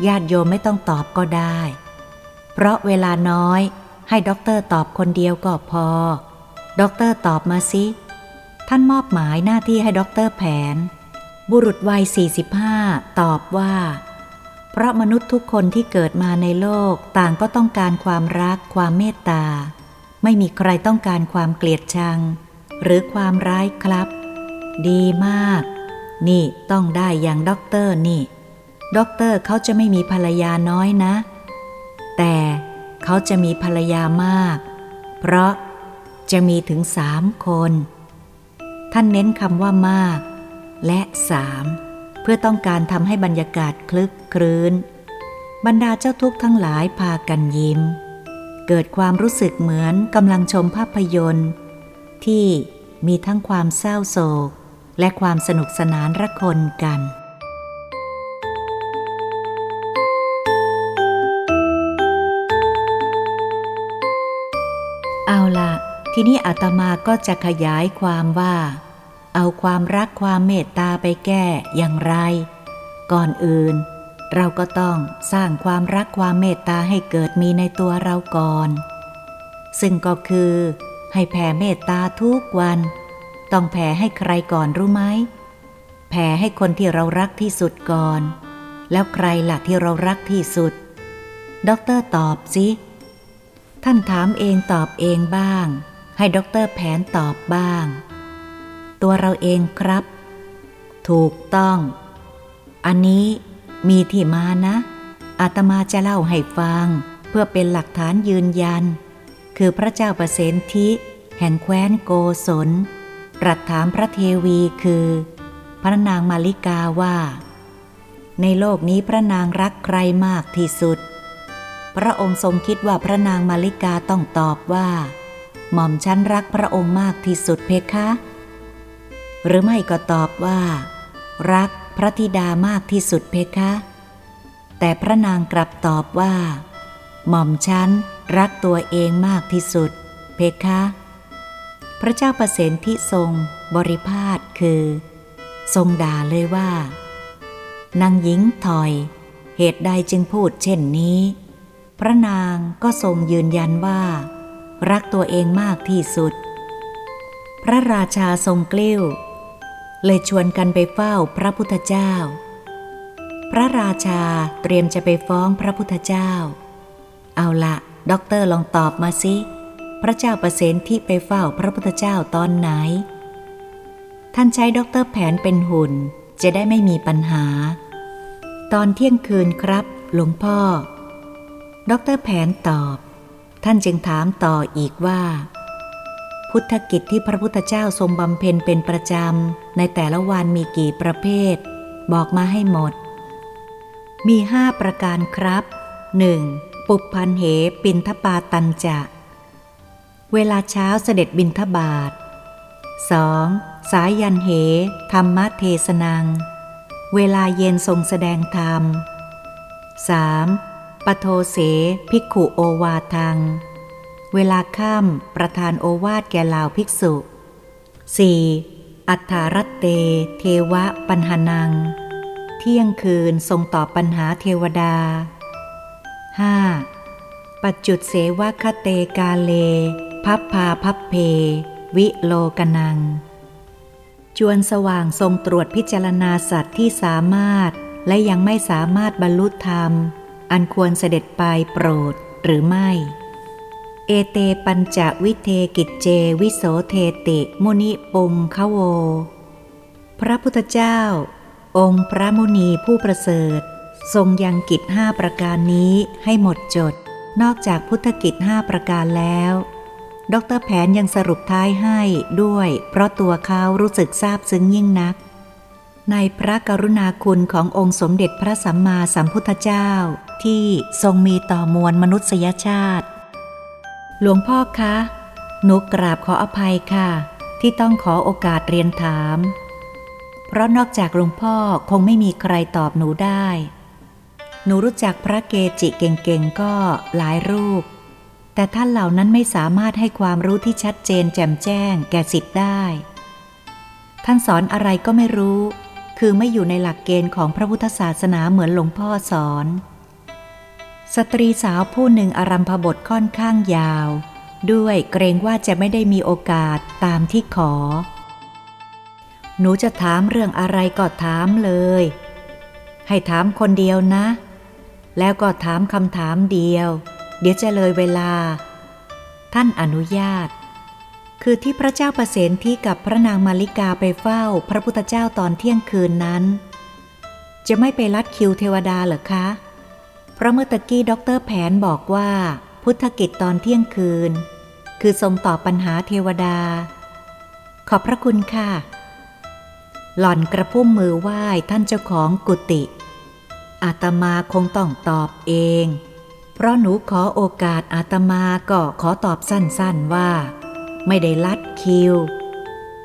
[SPEAKER 1] ญาติโยมไม่ต้องตอบก็ได้ เพราะเวลาน้อย ให้ด็อกเตอร์ตอบคนเดียวก็พอ ด็อกเตอร์ตอบมาสิ ท่านมอบหมายหน้าที่ให้ด็อกเตอร์แผน บุรุษวัย45 ตอบว่า เพราะมนุษย์ทุกคนที่เกิดมาในโลกต่างก็ต้องการความรักความเมตตา ไม่มีใครต้องการความเกลียดชัง หรือความร้ายครับ ดีมาก นี่ต้องได้อย่างด็อกเตอร์นี่ ด็อกเตอร์เขาจะไม่มีภรรยาน้อยนะ แต่เขาจะมีภรรยามาก เพราะจะมีถึงสามคน ท่านเน้นคำว่ามาก และสาม เพื่อต้องการทำให้บรรยากาศครึกครื้น บรรดาเจ้าทุกข์ทั้งหลายพากันยิ้ม เกิดความรู้สึกเหมือนกำลังชมภาพยนตร์ ที่มีทั้งความเศร้าโศก และความสนุกสนานระคนกันเอาละทีนี้อาตมาก็จะขยายความว่า เอาความรักความเมตตาไปแก้อย่างไร ก่อนอื่น เราก็ต้องสร้างความรักความเมตตาให้เกิดมีในตัวเราก่อน ซึ่งก็คือ ให้แผ่เมตตาทุกวัน ต้องแผ่ให้ใครก่อนรู้ไหมแผ่ให้คนที่เรารักที่สุดก่อน แล้วใครล่ะที่เรารักที่สุด ด็อกเตอร์ตอบสิท่านถามเองตอบเองบ้าง ให้ด็อกเตอร์แผนตอบบ้าง ตัวเราเองครับ ถูกต้อง อันนี้มีที่มานะ อาตมาจะเล่าให้ฟัง เพื่อเป็นหลักฐานยืนยัน คือพระเจ้าประเสนทิแห่งแคว้นโกศลตรัสถามพระเทวีคือ พระนางมาริกาว่า ในโลกนี้พระนางรักใครมากที่สุด พระองค์ทรงคิดว่าพระนางมาริกาต้องตอบว่า หม่อมชั้นรักพระองค์มากที่สุดเพคะ หรือไม่ก็ตอบว่า รักพระธิดามากที่สุดเพคะ แต่พระนางกลับตอบว่า หม่อมชั้นรักตัวเองมากที่สุด เพคะ พระเจ้าประเสนที่ทรงบริพาทคือ ทรงด่าเลยว่า นางหญิงถอย เหตุใดจึงพูดเช่นนี้ พระนางก็ทรงยืนยันว่า รักตัวเองมากที่สุด พระราชาทรงกริ้ว เลยชวนกันไปเฝ้าพระพุทธเจ้า พระราชาเตรียมจะไปฟ้องพระพุทธเจ้า เอาละด็อกเตอร์ลองตอบมาสิ พระเจ้าประเสนที่ไปเฝ้าพระพุทธเจ้าตอนไหน ท่านใช้ด็อกเตอร์แผนเป็นหุ่นจะได้ไม่มีปัญหา ตอนเที่ยงคืนครับ หลวงพ่อด็อกเตอร์แผนตอบ ท่านจึงถามต่ออีกว่า พุทธกิจที่พระพุทธเจ้าทรงบำเพ็ญเป็นประจำ ในแต่ละวันมีกี่ประเภท บอกมาให้หมด มีห้าประการครับหนึ่งปุปพันเหปินทปาตันจะ เวลาเช้าเสด็จบินทบาท 2. สายันเห ธรรมเทศนัง เวลาเย็นทรงแสดงธรรม 3. ปโทเสภิกขุโอวาทัง เวลาค่ำประธานโอวาทแก่เหล่าภิกษุ 4. อัฏฐารัตเต เทวะปัญหานัง เที่ยงคืนทรงตอบปัญหาเทวดา 5. ปัจจุดเสวะคเตกาเล พับพาพับเพ วิโลกนัง จวนสว่างทรงตรวจพิจารณาสัตว์ที่สามารถและยังไม่สามารถบรรลุธรรม อันควรเสด็จไปโปรดหรือไม่ เอเตปัญจวิเทกิจเจวิโสเทติมุนิปุงคะโว พระพุทธเจ้า องค์พระมุนีผู้ประเสริฐ ทรงยังกิจห้าประการนี้ให้หมดจด นอกจากพุทธกิจห้าประการแล้ว ดรแผนยังสรุปท้ายให้ด้วย เพราะตัวเขารู้สึกซาบซึ้งยิ่งนัก ในพระกรุณาคุณขององค์สมเด็จพระสัมมาสัมพุทธเจ้าที่ทรงมีต่อมวลมนุษยชาติ หลวงพ่อคะ หนูกราบขออภัยค่ะ ที่ต้องขอโอกาสเรียนถาม เพราะนอกจากหลวงพ่อคงไม่มีใครตอบหนูได้ หนูรู้จักพระเกจิเก่งๆก็หลายรูป แต่ท่านเหล่านั้นไม่สามารถให้ความรู้ที่ชัดเจนแจ่มแจ้งแก่สิทธิ์ได้ ท่านสอนอะไรก็ไม่รู้ คือไม่อยู่ในหลักเกณฑ์ของพระพุทธศาสนาเหมือนหลวงพ่อสอน สตรีสาวผู้หนึ่งอารัมพบทค่อนข้างยาว ด้วยเกรงว่าจะไม่ได้มีโอกาสตามที่ขอ หนูจะถามเรื่องอะไรก็ถามเลย ให้ถามคนเดียวนะ แล้วก็ถามคำถามเดียว เดี๋ยวจะเลยเวลา ท่านอนุญาต คือที่พระเจ้าประเสนที่กับพระนางมาริกาไปเฝ้าพระพุทธเจ้าตอนเที่ยงคืนนั้น จะไม่ไปลัดคิวเทวดาเหรอคะ เพราะเมื่อตะกี้ด็อกเตอร์แผนบอกว่า พุทธกิจตอนเที่ยงคืน คือทรงตอบปัญหาเทวดา ขอบพระคุณค่ะ หล่อนกระพุ่มมือไหว้ท่านเจ้าของกุฏิอาตมาคงต้องตอบเอง เพราะหนูขอโอกาสอาตมาก็ขอตอบสั้นๆว่า ไม่ได้ลัดคิว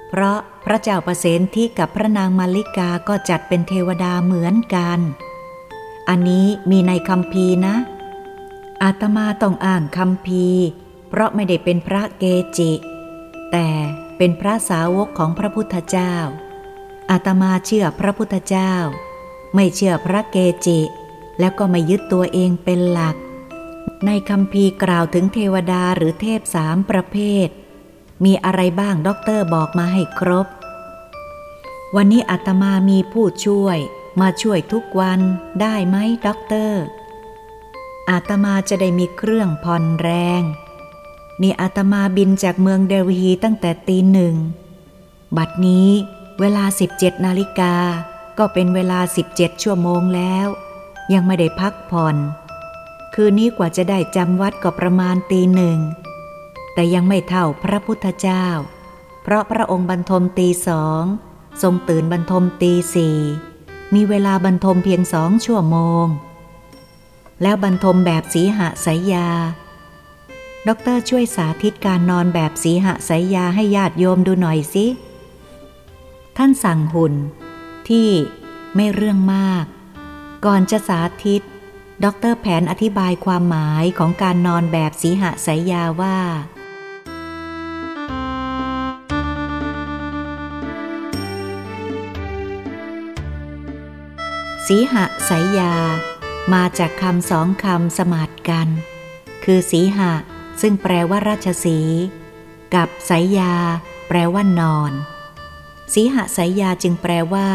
[SPEAKER 1] เพราะพระเจ้าประเสนที่กับพระนางมาริกาก็จัดเป็นเทวดาเหมือนกัน อันนี้มีในคำพีนะ อาตมาต้องอ่านคำพีเพราะไม่ได้เป็นพระเกจิ แต่เป็นพระสาวกของพระพุทธเจ้า อาตมาเชื่อพระพุทธเจ้า ไม่เชื่อพระเกจิ แล้วก็ไม่ยึดตัวเองเป็นหลัก ในคัมภีร์กล่าวถึงเทวดาหรือเทพสามประเภท มีอะไรบ้างด็อกเตอร์บอกมาให้ครบ วันนี้อาตมามีผู้ช่วย มาช่วยทุกวันได้ไหมด็อกเตอร์ อาตมาจะได้มีเครื่องผ่อนแรง นี่อาตมาบินจากเมืองเดลฮีตั้งแต่ตีหนึ่ง บัดนี้เวลา 17 นาฬิกา ก็เป็นเวลา 17 ชั่วโมงแล้ว ยังไม่ได้พักผ่อน คืนนี้กว่าจะได้จำวัดก็ประมาณตีหนึ่ง แต่ยังไม่เท่าพระพุทธเจ้า เพราะพระองค์บรรทมตีสอง ทรงตื่นบรรทมตีสี่ มีเวลาบรรทมเพียงสองชั่วโมง แล้วบรรทมแบบสีหะสายยาด็อกเตอร์ช่วยสาธิตการนอนแบบสีหะสายยาให้ญาติโยมดูหน่อยสิ ท่านสั่งหุ่น ที่ไม่เรื่องมาก ก่อนจะสาธิตด็อกเตอร์แผนอธิบายความหมายของการนอนแบบสีหะสายยาว่า สีหะสายยา มาจากคำสองคำสมาดกัน คือสีหะซึ่งแปลว่าราชสี กับสายยา แปลว่านอน สีหะสายยาจึงแปลว่า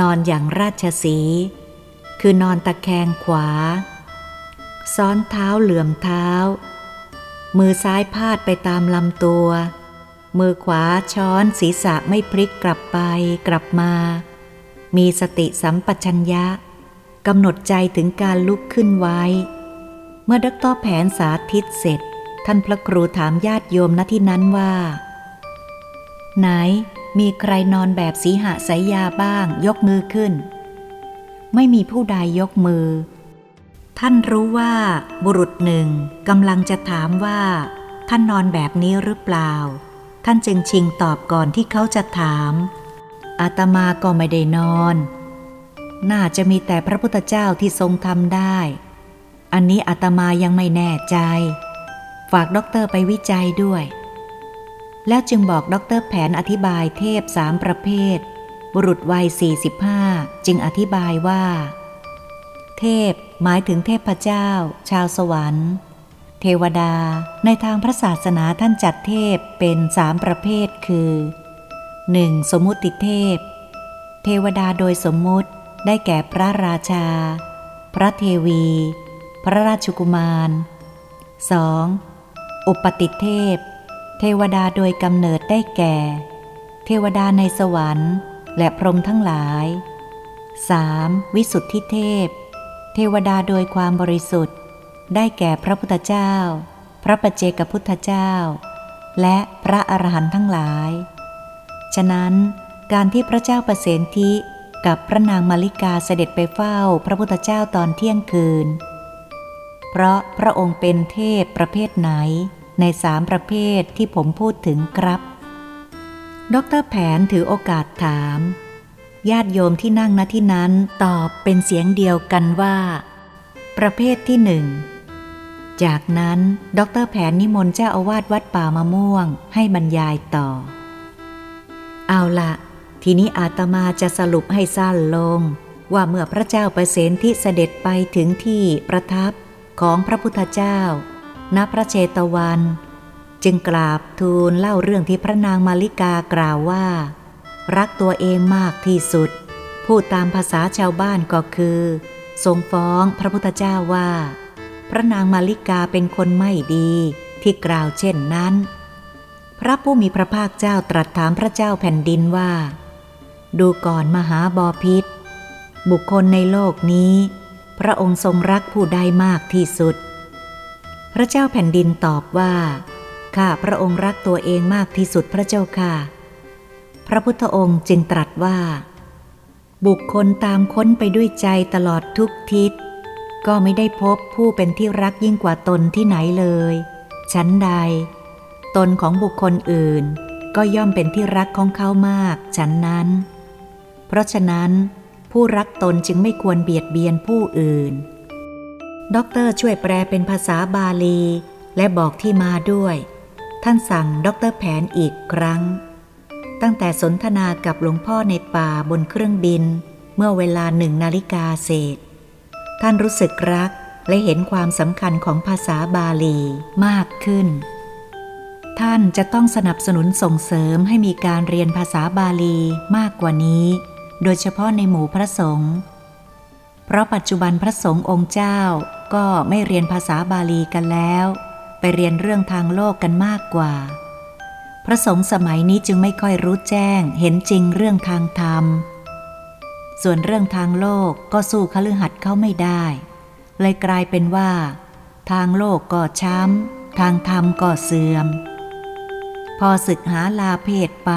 [SPEAKER 1] นอนอย่างราชสี คือนอนตะแคงขวา ซ้อนเท้าเหลื่อมเท้า มือซ้ายพาดไปตามลำตัว มือขวาช้อนศีรษะไม่พลิกกลับไปกลับมา มีสติสัมปชัญญะกำหนดใจถึงการลุกขึ้นไว้ เมื่อดรแผนสาธิตเสร็จ ท่านพระครูถามญาติโยมณที่นั้นว่า ไหนมีใครนอนแบบสีหะสายยาบ้างยกมือขึ้น ไม่มีผู้ใดยกมือ ท่านรู้ว่าบุรุษหนึ่งกำลังจะถามว่า ท่านนอนแบบนี้หรือเปล่า ท่านจึงชิงตอบก่อนที่เขาจะถาม อาตมาก็ไม่ได้นอน น่าจะมีแต่พระพุทธเจ้าที่ทรงทำได้ อันนี้อาตมายังไม่แน่ใจ ฝากด็อกเตอร์ไปวิจัยด้วย แล้วจึงบอกด็อกเตอร์แผนอธิบายเทพสามประเภท บุรุษวัย 45 จึงอธิบายว่า เทพหมายถึงเทพเจ้า ชาวสวรรค์ เทวดา ในทางพระศาสนาท่านจัดเทพเป็นสามประเภทคือ 1. สมมุติเทพ เทวดาโดยสมมุติได้แก่พระราชา พระเทวี พระราชกุมาร 2. อุปติเทพ เทวดาโดยกำเนิดได้แก่ เทวดาในสวรรค์และพรหมทั้งหลาย 3. วิสุทธิเทพ เทวดาโดยความบริสุทธิ์ ได้แก่พระพุทธเจ้า พระปเจกพุทธเจ้า และพระอรหันต์ทั้งหลาย ฉะนั้นการที่พระเจ้าประเสนทิกับพระนางมาริกาเสด็จไปเฝ้าพระพุทธเจ้าตอนเที่ยงคืน เพราะพระองค์เป็นเทพประเภทไหนในสามประเภทที่ผมพูดถึงครับ ดรแผนถือโอกาสถาม ญาติโยมที่นั่งณที่นั้นตอบเป็นเสียงเดียวกันว่า ประเภทที่หนึ่งจากนั้น ดรแผนนิมนต์เจ้าอาวาสวัดป่ามะม่วงให้บรรยายต่อ เอาละทีนี้อาตมาจะสรุปให้สั้นลง ว่าเมื่อพระเจ้าประเสนที่เสด็จไปถึงที่ประทับของพระพุทธเจ้า ณพระเชตวัน จึงกราบทูลเล่าเรื่องที่พระนางมาริกากล่าวว่า รักตัวเองมากที่สุด พูดตามภาษาชาวบ้านก็คือ ทรงฟ้องพระพุทธเจ้าว่า พระนางมาริกาเป็นคนไม่ดีที่กล่าวเช่นนั้น พระผู้มีพระภาคเจ้าตรัสถามพระเจ้าแผ่นดินว่า ดูก่อนมหาบอพิษ บุคคลในโลกนี้ พระองค์ทรงรักผู้ใดมากที่สุด พระเจ้าแผ่นดินตอบว่า ข้าพระองค์รักตัวเองมากที่สุดพระเจ้าค่ะ พระพุทธองค์จึงตรัสว่า บุคคลตามค้นไปด้วยใจตลอดทุกทิศ ก็ไม่ได้พบผู้เป็นที่รักยิ่งกว่าตนที่ไหนเลย ชั้นใด ตนของบุคคลอื่น ก็ย่อมเป็นที่รักของเขามากฉันนั้น เพราะฉะนั้น ผู้รักตนจึงไม่ควรเบียดเบียนผู้อื่น ด็อกเตอร์ช่วยแปลเป็นภาษาบาลี และบอกที่มาด้วย ท่านสั่งด็อกเตอร์แผนอีกครั้ง ตั้งแต่สนทนากับหลวงพ่อในป่าบนเครื่องบิน เมื่อเวลาหนึ่งนาฬิกาเศษ ท่านรู้สึกรักและเห็นความสำคัญของภาษาบาลีมากขึ้น ท่านจะต้องสนับสนุนส่งเสริมให้มีการเรียนภาษาบาลีมากกว่านี้ โดยเฉพาะในหมู่พระสงฆ์เพราะปัจจุบันพระสงฆ์องค์เจ้าก็ไม่เรียนภาษาบาลีกันแล้ว ไปเรียนเรื่องทางโลกกันมากกว่า พระสงฆ์สมัยนี้จึงไม่ค่อยรู้แจ้งเห็นจริงเรื่องทางธรรม ส่วนเรื่องทางโลกก็สู้คฤหัสถ์เขาไม่ได้ เลยกลายเป็นว่า ทางโลกก็ช้ำ ทางธรรมก็เสื่อม พอศึกหาลาเพศไป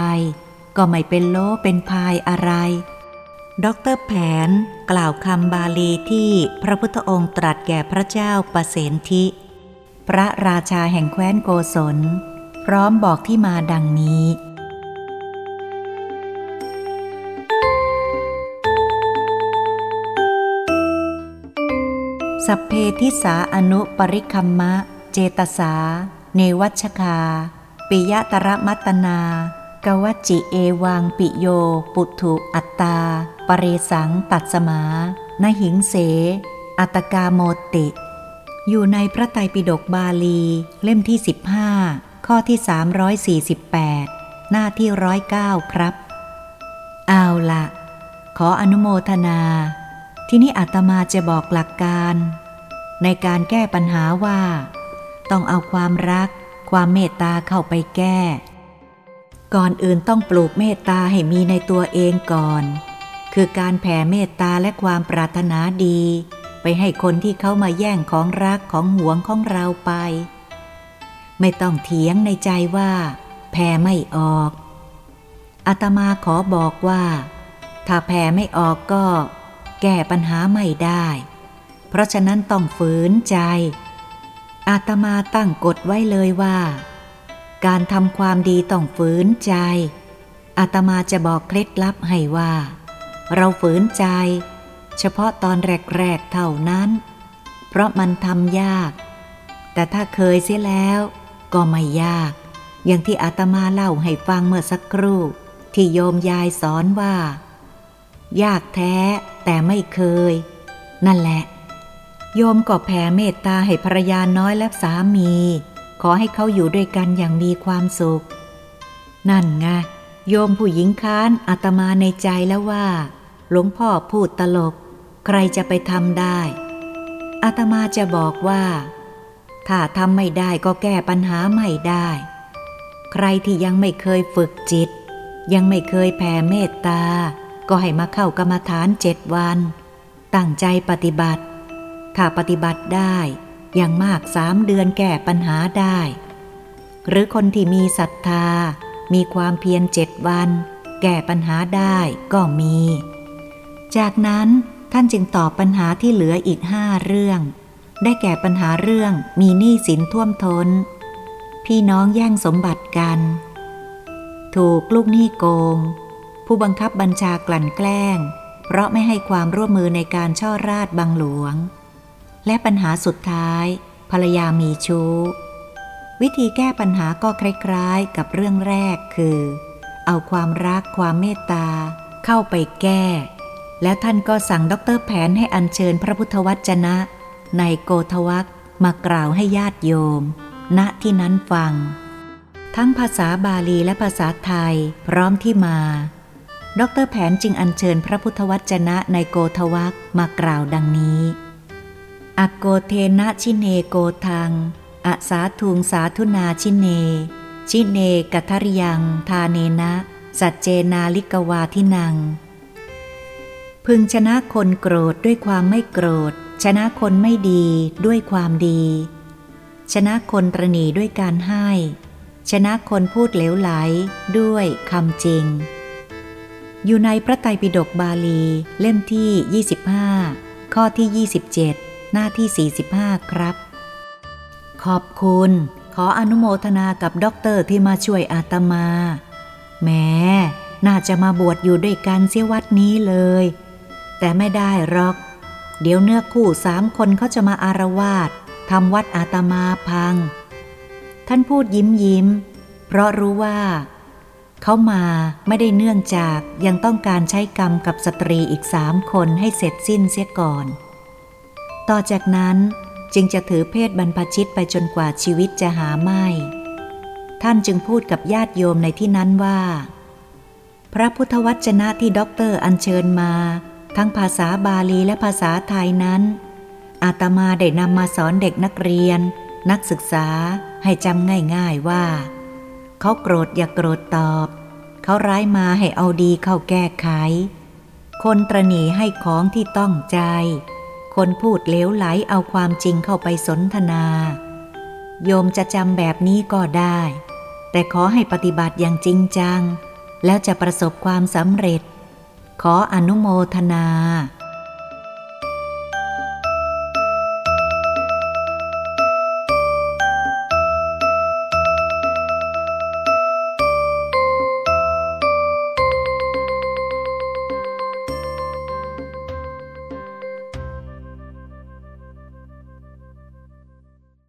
[SPEAKER 1] ก็ไม่เป็นโลเป็นพายอะไรด็อกเตอร์แผนกล่าวคำบาลีที่พระพุทธองค์ตรัสแก่พระเจ้าประเสนทิ พระราชาแห่งแคว้นโกศล พร้อมบอกที่มาดังนี้ สัพเพทิสาอนุปริคัมมะ เจตสา เนวัชคา ปิยะตระมัตนากวจิเอวังปิโย ปุถุอัตตา ปเรสังตัดสมานหิงเส อัตกาโมติ อยู่ในพระไตรปิฎกบาลี เล่มที่ 15 ข้อที่ 348 หน้าที่ร้อยเก้าครับ เอาละขออนุโมทนา ที่นี้อาตมาจะบอกหลักการ ในการแก้ปัญหาว่า ต้องเอาความรัก ความเมตตาเข้าไปแก้ ก่อนอื่นต้องปลูกเมตตาให้มีในตัวเองก่อน คือการแผ่เมตตาและความปรารถนาดี ไปให้คนที่เขามาแย่งของรักของหวงของเราไป ไม่ต้องเถียงในใจว่า แผ่ไม่ออกอาตมาขอบอกว่า ถ้าแผ่ไม่ออกก็ แก้ปัญหาไม่ได้ เพราะฉะนั้นต้องฝืนใจ อาตมาตั้งกฎไว้เลยว่า การทำความดีต้องฝืนใจ อาตมาจะบอกเคล็ดลับให้ว่า เราฝืนใจ เฉพาะตอนแรกๆเท่านั้น เพราะมันทำยาก แต่ถ้าเคยเสียแล้วก็ไม่ยาก อย่างที่อาตมาเล่าให้ฟังเมื่อสักครู่ ที่โยมยายสอนว่า ยากแท้แต่ไม่เคย นั่นแหละ โยมก็แผ่เมตตาให้ภรรยาน้อยและสามี ขอให้เขาอยู่ด้วยกันอย่างมีความสุข นั่นไงโยมผู้หญิงค้านอาตมาในใจแล้วว่า หลวงพ่อพูดตลก ใครจะไปทำได้อาตมาจะบอกว่า ถ้าทำไม่ได้ก็แก้ปัญหาไม่ได้ ใครที่ยังไม่เคยฝึกจิต ยังไม่เคยแผ่เมตตา ก็ให้มาเข้ากรรมฐานเจ็ดวัน ตั้งใจปฏิบัติ ถ้าปฏิบัติได้อย่างมากสามเดือนแก้ปัญหาได้ หรือคนที่มีศรัทธา มีความเพียรเจ็ดวัน แก้ปัญหาได้ก็มี จากนั้นท่านจึงตอบปัญหาที่เหลืออีกห้าเรื่อง ได้แก่ปัญหาเรื่องมีหนี้สินท่วมทน้น พี่น้องแย่งสมบัติกัน ถูกลูกหนี้โกง ผู้บังคับบัญชากลั่นแกล้ง เพราะไม่ให้ความร่วมมือในการช่อราดบังหลวง และปัญหาสุดท้าย ภรรยามีชู้ วิธีแก้ปัญหาก็คล้ายๆ กับเรื่องแรกคือ เอาความรักความเมตตา เข้าไปแก้ แล้วท่านก็สั่งด็อกเตอร์แผนให้อัญเชิญพระพุทธวจนะ ในโกธวรรคมากล่าวให้ญาติโยม ณที่นั้นฟัง ทั้งภาษาบาลีและภาษาไทยพร้อมที่มา ดร.แผนจึงอัญเชิญพระพุทธวจนะในโกธวรรคมากล่าวดังนี้ อักโกเธนะชิเนโกธัง อะสาธุงสาธุนาชิเน ชิเนกัทริยัง ทาเนนะ สัจเจนาลิกวาทินัง พึงชนะคนโกรธด้วยความไม่โกรธ ชนะคนไม่ดีด้วยความดี ชนะคนตรณีด้วยการให้ ชนะคนพูดเหลวไหลด้วยคำจริง อยู่ในพระไตรปิฎกบาลีเล่มที่ 25 ข้อที่ 27 หน้าที่ 45 ครับ ขอบคุณ ขออนุโมทนากับด็อกเตอร์ที่มาช่วยอาตมาแม้น่าจะมาบวชอยู่ด้วยกันเสียวัดนี้เลย แต่ไม่ได้หรอก เดี๋ยวเนื้อคู่สามคนเขาจะมาอาละวาดทำวัดอาตมาพัง ท่านพูดยิ้มยิ้ม เพราะรู้ว่าเขามาไม่ได้เนื่องจากยังต้องการใช้กรรมกับสตรีอีกสามคนให้เสร็จสิ้นเสียก่อน ต่อจากนั้นจึงจะถือเพศบรรพชิตไปจนกว่าชีวิตจะหาไม่ ท่านจึงพูดกับญาติโยมในที่นั้นว่า พระพุทธวจนะที่ด็อกเตอร์อัญเชิญมา ทั้งภาษาบาลีและภาษาไทยนั้น อาตมาได้นำมาสอนเด็กนักเรียน นักศึกษาให้จำง่ายๆว่า เขาโกรธอย่าโกรธตอบ เขาร้ายมาให้เอาดีเข้าแก้ไข คนตรณีให้ของที่ต้องใจ คนพูดเลวไหลเอาความจริงเข้าไปสนทนา โยมจะจำแบบนี้ก็ได้ แต่ขอให้ปฏิบัติอย่างจริงจัง แล้วจะประสบความสำเร็จ ขออนุโมทนา